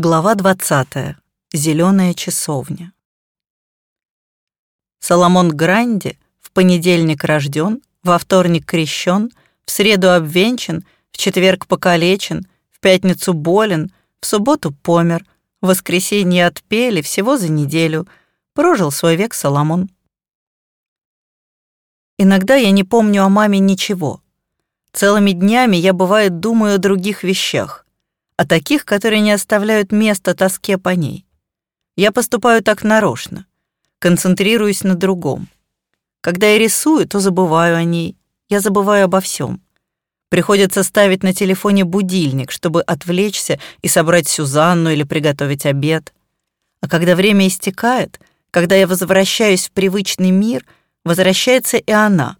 Глава 20. Зеленая часовня. Соломон Гранди в понедельник рожден, во вторник крещен, в среду обвенчан, в четверг покалечен, в пятницу болен, в субботу помер, в воскресенье отпели всего за неделю. Прожил свой век Соломон. Иногда я не помню о маме ничего. Целыми днями я, бывает, думаю о других вещах а таких, которые не оставляют места тоске по ней. Я поступаю так нарочно, концентрируюсь на другом. Когда я рисую, то забываю о ней, я забываю обо всем. Приходится ставить на телефоне будильник, чтобы отвлечься и собрать Сюзанну или приготовить обед. А когда время истекает, когда я возвращаюсь в привычный мир, возвращается и она,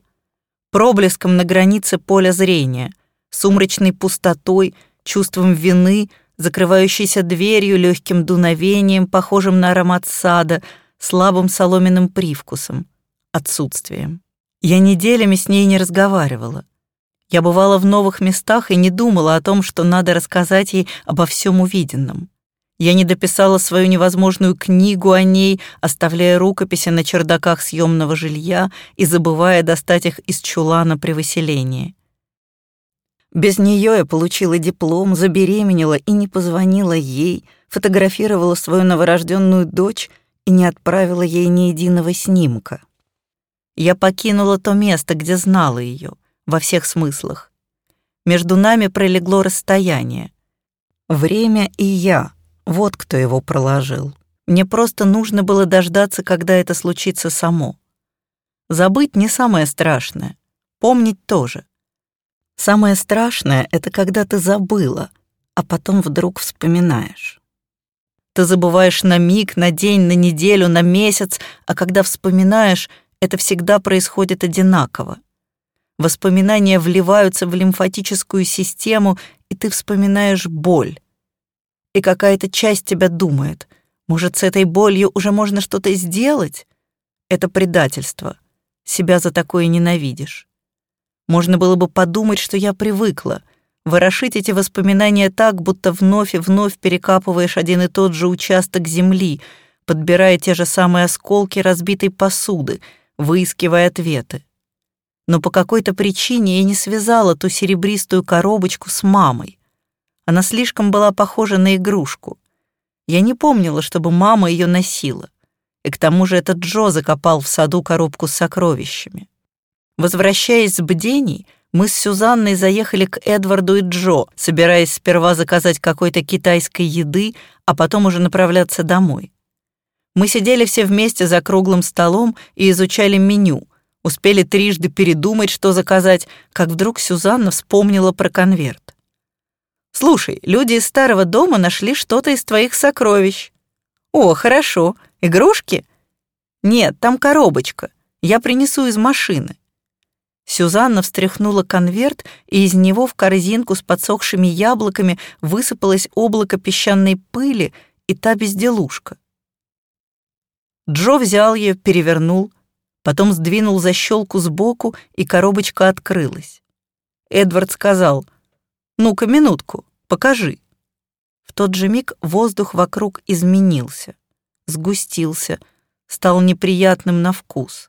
проблеском на границе поля зрения, сумрачной пустотой — чувством вины, закрывающейся дверью, легким дуновением, похожим на аромат сада, слабым соломенным привкусом, отсутствием. Я неделями с ней не разговаривала. Я бывала в новых местах и не думала о том, что надо рассказать ей обо всем увиденном. Я не дописала свою невозможную книгу о ней, оставляя рукописи на чердаках съемного жилья и забывая достать их из чулана при выселении. Без нее я получила диплом, забеременела и не позвонила ей, фотографировала свою новорожденную дочь и не отправила ей ни единого снимка. Я покинула то место, где знала ее, во всех смыслах. Между нами пролегло расстояние. Время и я, вот кто его проложил. Мне просто нужно было дождаться, когда это случится само. Забыть не самое страшное, помнить тоже. Самое страшное — это когда ты забыла, а потом вдруг вспоминаешь. Ты забываешь на миг, на день, на неделю, на месяц, а когда вспоминаешь, это всегда происходит одинаково. Воспоминания вливаются в лимфатическую систему, и ты вспоминаешь боль. И какая-то часть тебя думает, может, с этой болью уже можно что-то сделать? Это предательство. Себя за такое ненавидишь. Можно было бы подумать, что я привыкла. Ворошить эти воспоминания так, будто вновь и вновь перекапываешь один и тот же участок земли, подбирая те же самые осколки разбитой посуды, выискивая ответы. Но по какой-то причине я не связала ту серебристую коробочку с мамой. Она слишком была похожа на игрушку. Я не помнила, чтобы мама ее носила. И к тому же этот Джо закопал в саду коробку с сокровищами. Возвращаясь с бдений, мы с Сюзанной заехали к Эдварду и Джо, собираясь сперва заказать какой-то китайской еды, а потом уже направляться домой. Мы сидели все вместе за круглым столом и изучали меню, успели трижды передумать, что заказать, как вдруг Сюзанна вспомнила про конверт. «Слушай, люди из старого дома нашли что-то из твоих сокровищ». «О, хорошо. Игрушки?» «Нет, там коробочка. Я принесу из машины». Сюзанна встряхнула конверт, и из него в корзинку с подсохшими яблоками высыпалось облако песчаной пыли и та безделушка. Джо взял ее, перевернул, потом сдвинул защелку сбоку, и коробочка открылась. Эдвард сказал, «Ну-ка, минутку, покажи». В тот же миг воздух вокруг изменился, сгустился, стал неприятным на вкус.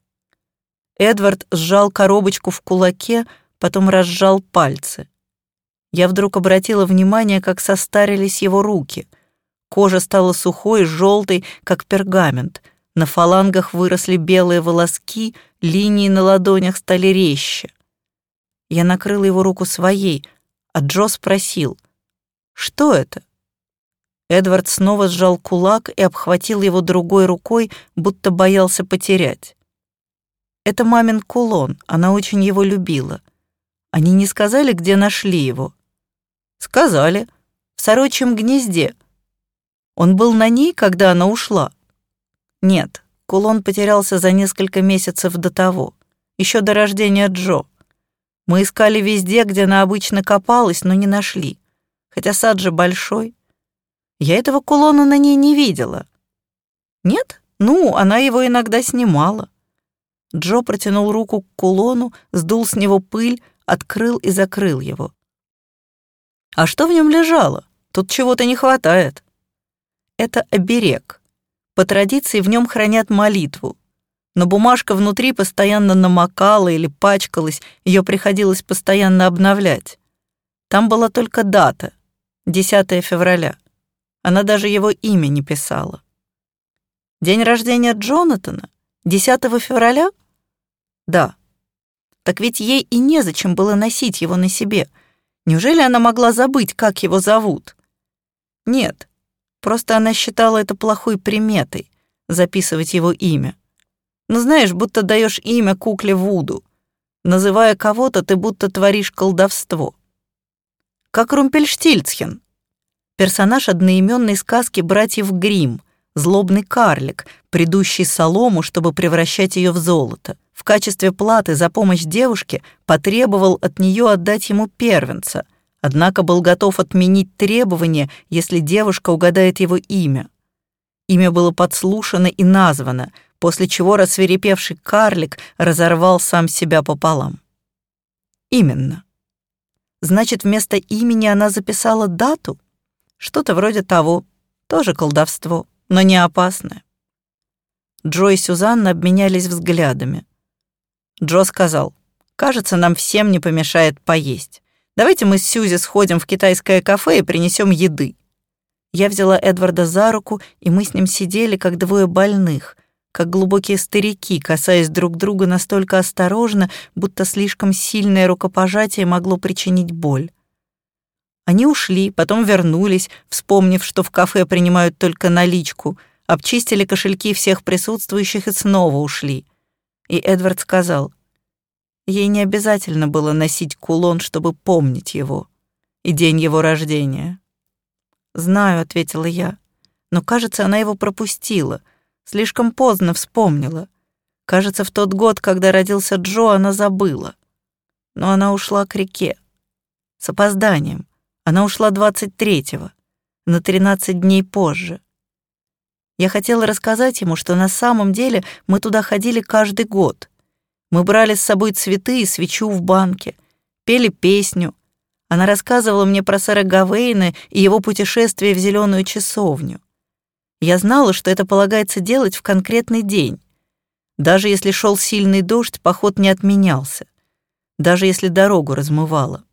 Эдвард сжал коробочку в кулаке, потом разжал пальцы. Я вдруг обратила внимание, как состарились его руки. Кожа стала сухой, желтой, как пергамент. На фалангах выросли белые волоски, линии на ладонях стали резче. Я накрыла его руку своей, а Джо спросил, «Что это?» Эдвард снова сжал кулак и обхватил его другой рукой, будто боялся потерять. Это мамин кулон, она очень его любила. Они не сказали, где нашли его? Сказали. В сорочьем гнезде. Он был на ней, когда она ушла? Нет, кулон потерялся за несколько месяцев до того, еще до рождения Джо. Мы искали везде, где она обычно копалась, но не нашли. Хотя сад же большой. Я этого кулона на ней не видела. Нет? Ну, она его иногда снимала. Джо протянул руку к кулону, сдул с него пыль, открыл и закрыл его. «А что в нем лежало? Тут чего-то не хватает». это оберег. По традиции в нем хранят молитву. Но бумажка внутри постоянно намокала или пачкалась, ее приходилось постоянно обновлять. Там была только дата — 10 февраля. Она даже его имя не писала. День рождения Джонатана? 10 февраля? Да. Так ведь ей и незачем было носить его на себе. Неужели она могла забыть, как его зовут? Нет, просто она считала это плохой приметой — записывать его имя. Ну знаешь, будто даешь имя кукле Вуду. Называя кого-то, ты будто творишь колдовство. Как Румпельштильцхен, персонаж одноименной сказки братьев Гримм, злобный карлик, придущий солому, чтобы превращать ее в золото. В качестве платы за помощь девушке потребовал от нее отдать ему первенца, однако был готов отменить требование, если девушка угадает его имя. Имя было подслушано и названо, после чего рассверепевший карлик разорвал сам себя пополам. Именно. Значит, вместо имени она записала дату? Что-то вроде того. Тоже колдовство, но не опасное. Джо и Сюзанна обменялись взглядами. Джо сказал, «Кажется, нам всем не помешает поесть. Давайте мы с Сьюзи сходим в китайское кафе и принесем еды». Я взяла Эдварда за руку, и мы с ним сидели, как двое больных, как глубокие старики, касаясь друг друга настолько осторожно, будто слишком сильное рукопожатие могло причинить боль. Они ушли, потом вернулись, вспомнив, что в кафе принимают только наличку, обчистили кошельки всех присутствующих и снова ушли. И Эдвард сказал, ей не обязательно было носить кулон, чтобы помнить его, и день его рождения. «Знаю», — ответила я, — «но, кажется, она его пропустила, слишком поздно вспомнила. Кажется, в тот год, когда родился Джо, она забыла. Но она ушла к реке. С опозданием. Она ушла 23-го, на 13 дней позже. Я хотела рассказать ему, что на самом деле мы туда ходили каждый год. Мы брали с собой цветы и свечу в банке, пели песню. Она рассказывала мне про сэра Гавейна и его путешествие в зеленую часовню. Я знала, что это полагается делать в конкретный день. Даже если шел сильный дождь, поход не отменялся. Даже если дорогу размывало.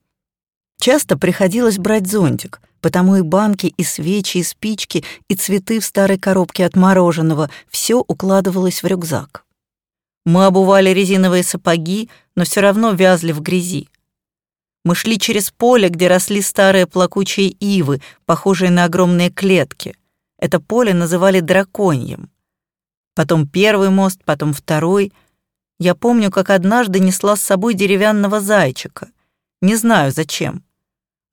Часто приходилось брать зонтик, потому и банки, и свечи, и спички, и цветы в старой коробке от мороженого — все укладывалось в рюкзак. Мы обували резиновые сапоги, но все равно вязли в грязи. Мы шли через поле, где росли старые плакучие ивы, похожие на огромные клетки. Это поле называли драконьем. Потом первый мост, потом второй. Я помню, как однажды несла с собой деревянного зайчика. Не знаю, зачем.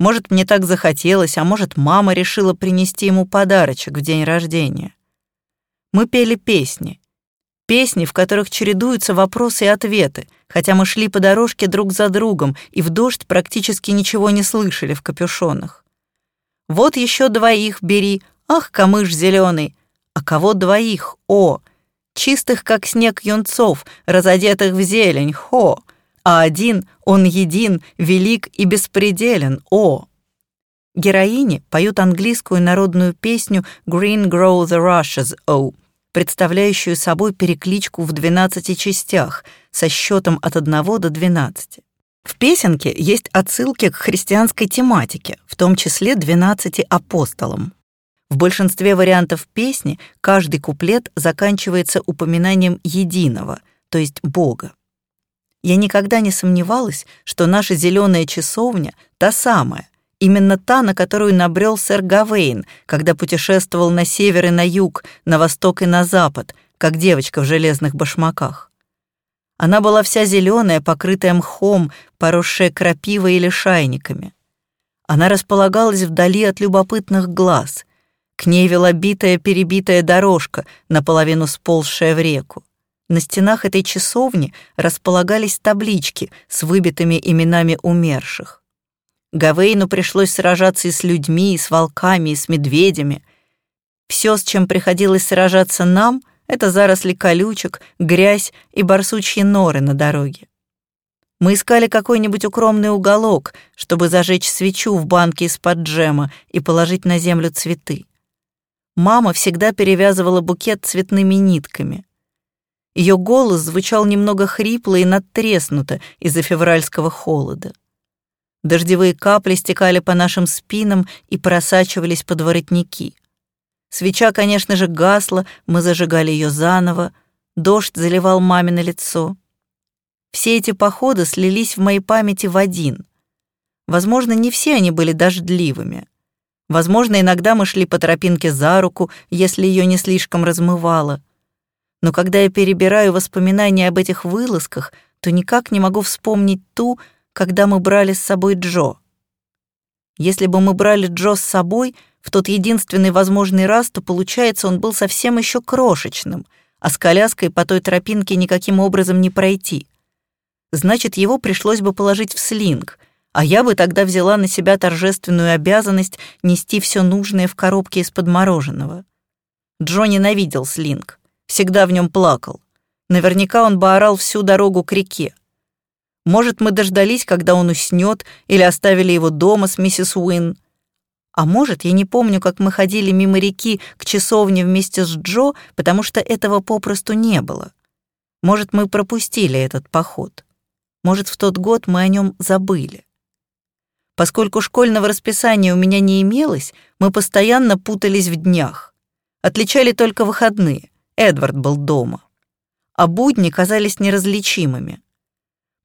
Может, мне так захотелось, а может, мама решила принести ему подарочек в день рождения. Мы пели песни. Песни, в которых чередуются вопросы и ответы, хотя мы шли по дорожке друг за другом и в дождь практически ничего не слышали в капюшонах. Вот еще двоих бери, ах, камыш зеленый, а кого двоих, о, чистых, как снег юнцов, разодетых в зелень, хо, а один, он един, велик и беспределен, о! Героини поют английскую народную песню «Green Grow the Rushes, oh», представляющую собой перекличку в 12 частях со счетом от 1 до 12. В песенке есть отсылки к христианской тематике, в том числе 12 апостолам. В большинстве вариантов песни каждый куплет заканчивается упоминанием единого, то есть Бога. Я никогда не сомневалась, что наша зеленая часовня — та самая, именно та, на которую набрел сэр Гавейн, когда путешествовал на север и на юг, на восток и на запад, как девочка в железных башмаках. Она была вся зеленая, покрытая мхом, поросшая крапивой или шайниками. Она располагалась вдали от любопытных глаз. К ней вела битая перебитая дорожка, наполовину сползшая в реку. На стенах этой часовни располагались таблички с выбитыми именами умерших. Гавейну пришлось сражаться и с людьми, и с волками, и с медведями. Все, с чем приходилось сражаться нам, это заросли колючек, грязь и барсучьи норы на дороге. Мы искали какой-нибудь укромный уголок, чтобы зажечь свечу в банке из-под джема и положить на землю цветы. Мама всегда перевязывала букет цветными нитками. Ее голос звучал немного хрипло и надтреснуто из-за февральского холода. Дождевые капли стекали по нашим спинам и просачивались под воротники. Свеча, конечно же, гасла, мы зажигали ее заново, дождь заливал мамино лицо. Все эти походы слились в моей памяти в один. Возможно, не все они были дождливыми. Возможно, иногда мы шли по тропинке за руку, если ее не слишком размывало. Но когда я перебираю воспоминания об этих вылазках, то никак не могу вспомнить ту, когда мы брали с собой Джо. Если бы мы брали Джо с собой в тот единственный возможный раз, то, получается, он был совсем еще крошечным, а с коляской по той тропинке никаким образом не пройти. Значит, его пришлось бы положить в слинг — а я бы тогда взяла на себя торжественную обязанность нести все нужное в коробке из-под мороженого. Джо ненавидел слинг, всегда в нем плакал. Наверняка он бы орал всю дорогу к реке. Может, мы дождались, когда он уснет, или оставили его дома с миссис Уин. А может, я не помню, как мы ходили мимо реки к часовне вместе с Джо, потому что этого попросту не было. Может, мы пропустили этот поход. Может, в тот год мы о нем забыли. Поскольку школьного расписания у меня не имелось, мы постоянно путались в днях. Отличали только выходные. Эдвард был дома. А будни казались неразличимыми.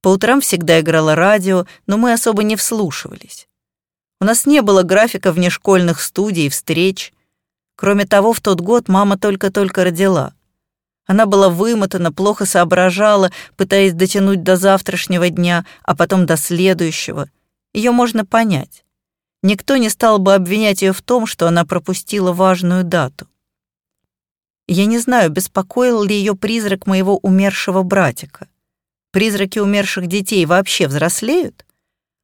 По утрам всегда играло радио, но мы особо не вслушивались. У нас не было графика внешкольных студий и встреч. Кроме того, в тот год мама только-только родила. Она была вымотана, плохо соображала, пытаясь дотянуть до завтрашнего дня, а потом до следующего — ее можно понять. Никто не стал бы обвинять ее в том, что она пропустила важную дату. Я не знаю, беспокоил ли ее призрак моего умершего братика. Призраки умерших детей вообще взрослеют?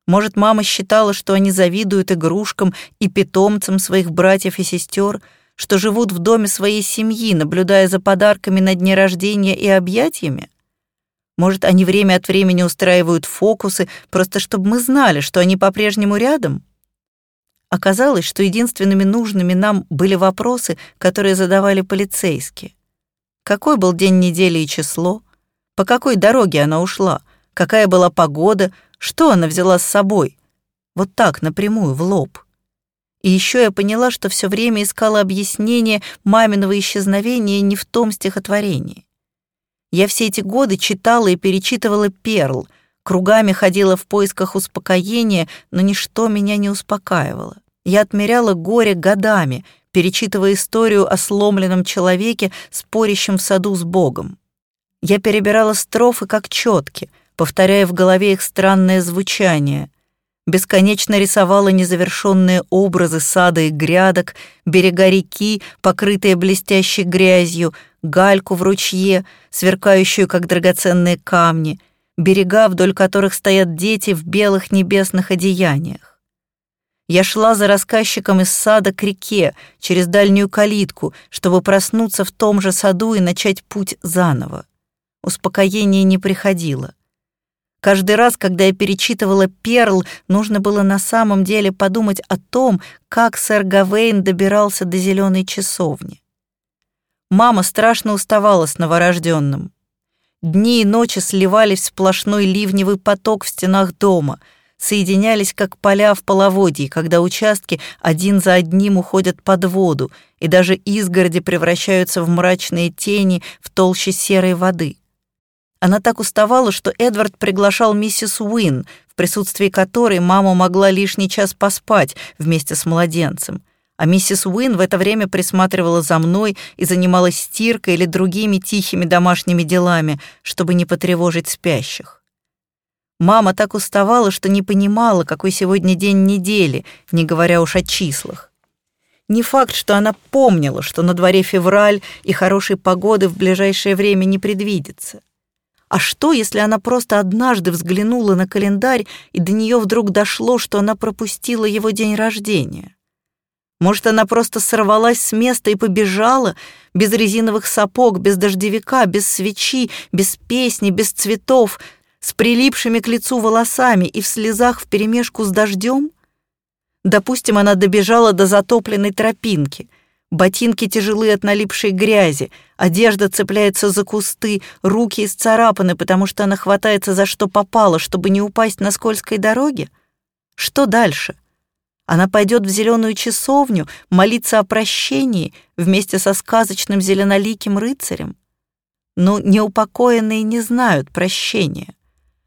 Может, мама считала, что они завидуют игрушкам и питомцам своих братьев и сестер, что живут в доме своей семьи, наблюдая за подарками на дне рождения и объятиями? Может, они время от времени устраивают фокусы, просто чтобы мы знали, что они по-прежнему рядом? Оказалось, что единственными нужными нам были вопросы, которые задавали полицейские. Какой был день недели и число? По какой дороге она ушла? Какая была погода? Что она взяла с собой? Вот так, напрямую, в лоб. И еще я поняла, что все время искала объяснение маминого исчезновения не в том стихотворении. Я все эти годы читала и перечитывала «Перл», кругами ходила в поисках успокоения, но ничто меня не успокаивало. Я отмеряла горе годами, перечитывая историю о сломленном человеке, спорящем в саду с Богом. Я перебирала строфы как четки, повторяя в голове их странное звучание. Бесконечно рисовала незавершенные образы сада и грядок, берега реки, покрытые блестящей грязью, гальку в ручье, сверкающую, как драгоценные камни, берега, вдоль которых стоят дети в белых небесных одеяниях. Я шла за рассказчиком из сада к реке, через дальнюю калитку, чтобы проснуться в том же саду и начать путь заново. Успокоение не приходило. Каждый раз, когда я перечитывала «Перл», нужно было на самом деле подумать о том, как сэр Гавейн добирался до зеленой часовни. Мама страшно уставала с новорожденным. Дни и ночи сливались в сплошной ливневый поток в стенах дома, соединялись как поля в половодье, когда участки один за одним уходят под воду, и даже изгороди превращаются в мрачные тени в толще серой воды. Она так уставала, что Эдвард приглашал миссис Уин, в присутствии которой мама могла лишний час поспать вместе с младенцем. А миссис Уин в это время присматривала за мной и занималась стиркой или другими тихими домашними делами, чтобы не потревожить спящих. Мама так уставала, что не понимала, какой сегодня день недели, не говоря уж о числах. Не факт, что она помнила, что на дворе февраль и хорошей погоды в ближайшее время не предвидится. А что, если она просто однажды взглянула на календарь, и до нее вдруг дошло, что она пропустила его день рождения? Может, она просто сорвалась с места и побежала, без резиновых сапог, без дождевика, без свечи, без песни, без цветов, с прилипшими к лицу волосами и в слезах вперемешку с дождем? Допустим, она добежала до затопленной тропинки — Ботинки тяжелы от налипшей грязи, одежда цепляется за кусты, руки исцарапаны, потому что она хватается за что попало, чтобы не упасть на скользкой дороге? Что дальше? Она пойдет в зеленую часовню молиться о прощении вместе со сказочным зеленоликим рыцарем? Но неупокоенные не знают прощения,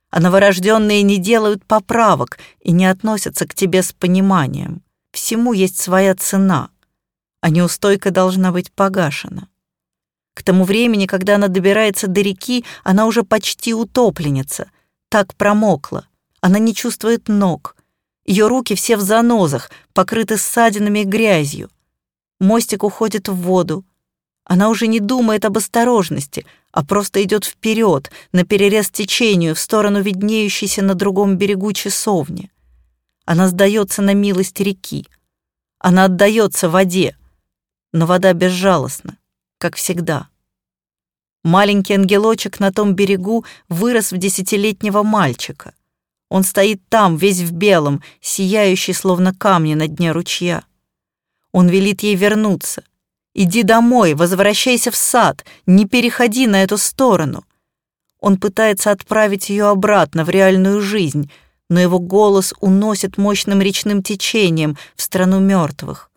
а новорожденные не делают поправок и не относятся к тебе с пониманием. Всему есть своя цена — а неустойка должна быть погашена. К тому времени, когда она добирается до реки, она уже почти утопленница, так промокла. Она не чувствует ног. Ее руки все в занозах, покрыты ссадинами и грязью. Мостик уходит в воду. Она уже не думает об осторожности, а просто идет вперед, на перерез течению, в сторону виднеющейся на другом берегу часовни. Она сдается на милость реки. Она отдается воде но вода безжалостна, как всегда. Маленький ангелочек на том берегу вырос в десятилетнего мальчика. Он стоит там, весь в белом, сияющий, словно камни на дне ручья. Он велит ей вернуться. «Иди домой, возвращайся в сад, не переходи на эту сторону». Он пытается отправить ее обратно в реальную жизнь, но его голос уносит мощным речным течением в страну мертвых.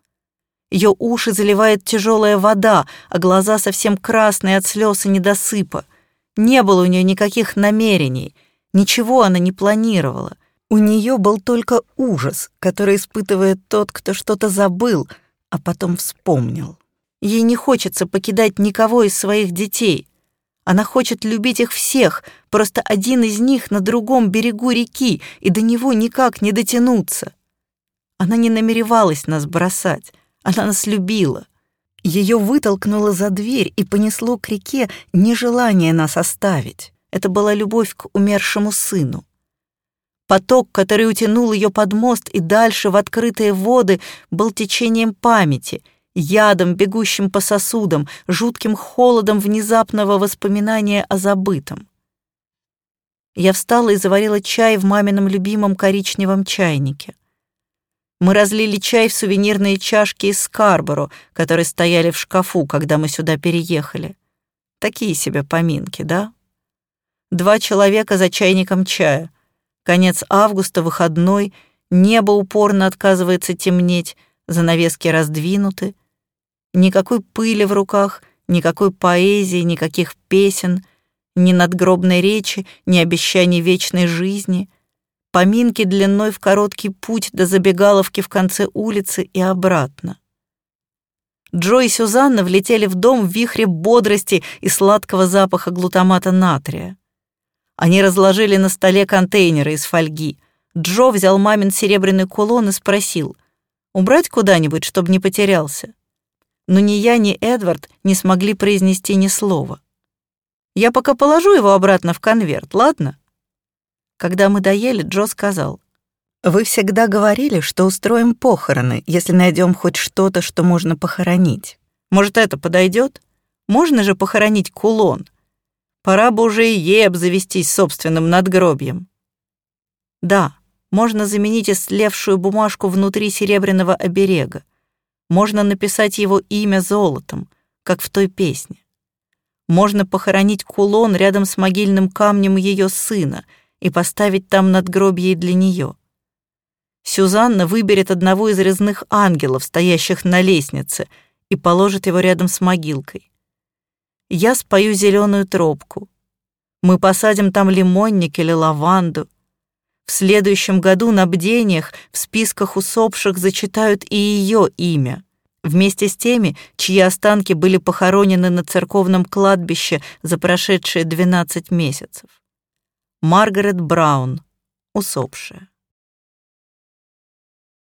Ее уши заливает тяжелая вода, а глаза совсем красные от слез и недосыпа. Не было у нее никаких намерений, ничего она не планировала. У нее был только ужас, который испытывает тот, кто что-то забыл, а потом вспомнил. Ей не хочется покидать никого из своих детей. Она хочет любить их всех, просто один из них на другом берегу реки, и до него никак не дотянуться. Она не намеревалась нас бросать. Она нас любила. Ее вытолкнуло за дверь и понесло к реке нежелание нас оставить. Это была любовь к умершему сыну. Поток, который утянул ее под мост и дальше в открытые воды, был течением памяти, ядом, бегущим по сосудам, жутким холодом внезапного воспоминания о забытом. Я встала и заварила чай в мамином любимом коричневом чайнике. Мы разлили чай в сувенирные чашки из Скарборо, которые стояли в шкафу, когда мы сюда переехали. Такие себе поминки, да? Два человека за чайником чая. Конец августа, выходной, небо упорно отказывается темнеть, занавески раздвинуты. Никакой пыли в руках, никакой поэзии, никаких песен, ни надгробной речи, ни обещаний вечной жизни — поминки длиной в короткий путь до забегаловки в конце улицы и обратно. Джо и Сюзанна влетели в дом в вихре бодрости и сладкого запаха глутамата натрия. Они разложили на столе контейнеры из фольги. Джо взял мамин серебряный кулон и спросил, «Убрать куда-нибудь, чтобы не потерялся?» Но ни я, ни Эдвард не смогли произнести ни слова. «Я пока положу его обратно в конверт, ладно?» Когда мы доели, Джо сказал, «Вы всегда говорили, что устроим похороны, если найдем хоть что-то, что можно похоронить. Может, это подойдет? Можно же похоронить кулон. Пора бы уже и ей обзавестись собственным надгробием». «Да, можно заменить истлевшую бумажку внутри серебряного оберега. Можно написать его имя золотом, как в той песне. Можно похоронить кулон рядом с могильным камнем ее сына — и поставить там надгробие для нее. Сюзанна выберет одного из резных ангелов, стоящих на лестнице, и положит его рядом с могилкой. Я спою зеленую тропку. Мы посадим там лимонник или лаванду. В следующем году на бдениях в списках усопших зачитают и ее имя, вместе с теми, чьи останки были похоронены на церковном кладбище за прошедшие 12 месяцев. Маргарет Браун, усопшая.